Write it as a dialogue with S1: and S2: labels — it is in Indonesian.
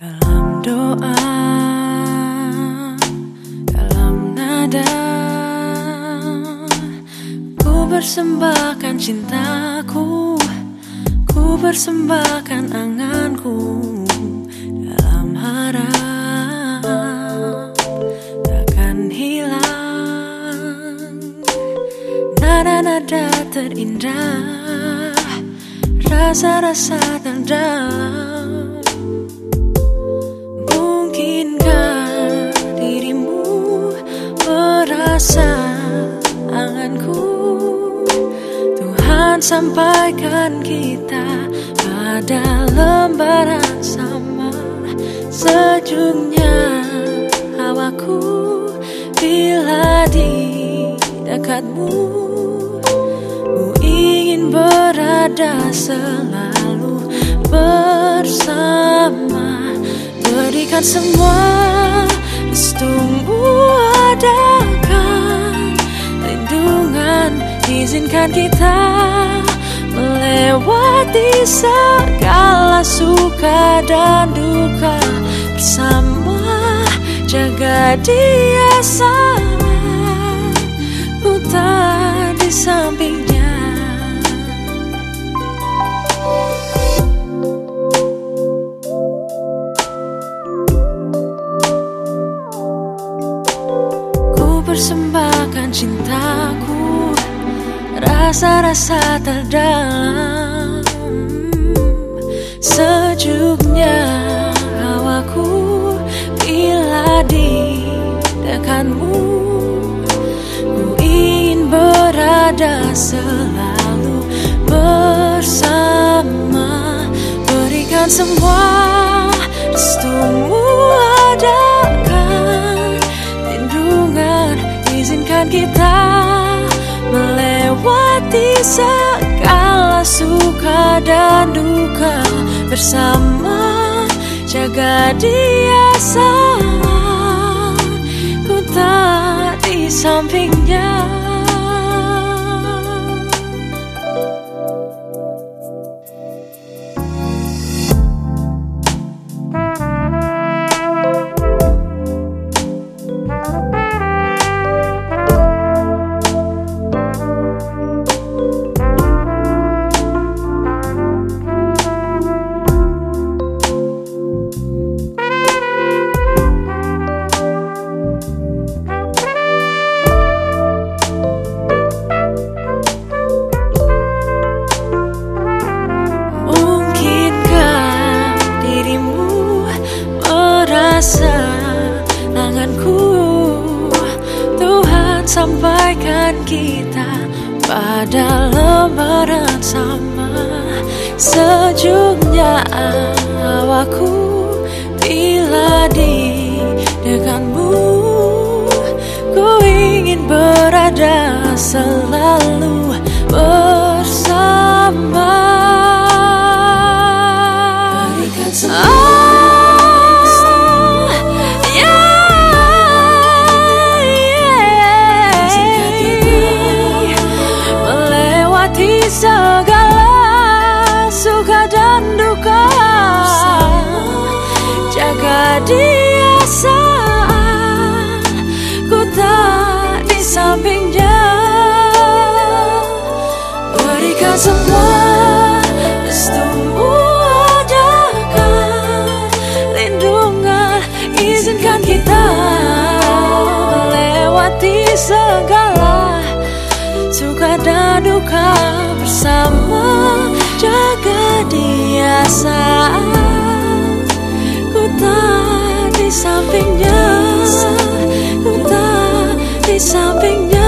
S1: Dalam doa, dalam nada, ku persembahkan cintaku, ku persembahkan anganku dalam harap takkan hilang nada-nada terindah, rasa-rasa terdalam. Tuhan sampaikan kita pada lembaran sama. Sejuknya hawaku bila di dekatmu Ku ingin berada selalu bersama. Berikan semua restumu izinkan kita melewati segala suka dan duka. Bersama jaga dia sama ku tak di sampingnya. Ku persembahkan cintaku. Rasa-rasa terdalam berada selalu bersama. Berikan semua restumu adakan. Lindungan izinkan kita melewati segala suka dan duka. Bersama jaga dia sama ku tak di sampingnya tanganku Tuhan sampaikan kita pada lembaran sama. Sejuknya awaku bila di dekatmu Ku ingin berada selalu dia saat ku tak di sampingnya Berikan semua restumu adakan. Lindungan izinkan kita melewati segala Suka dan duka bersama. Jaga dia saat sampingnya, ku tak di sampingnya.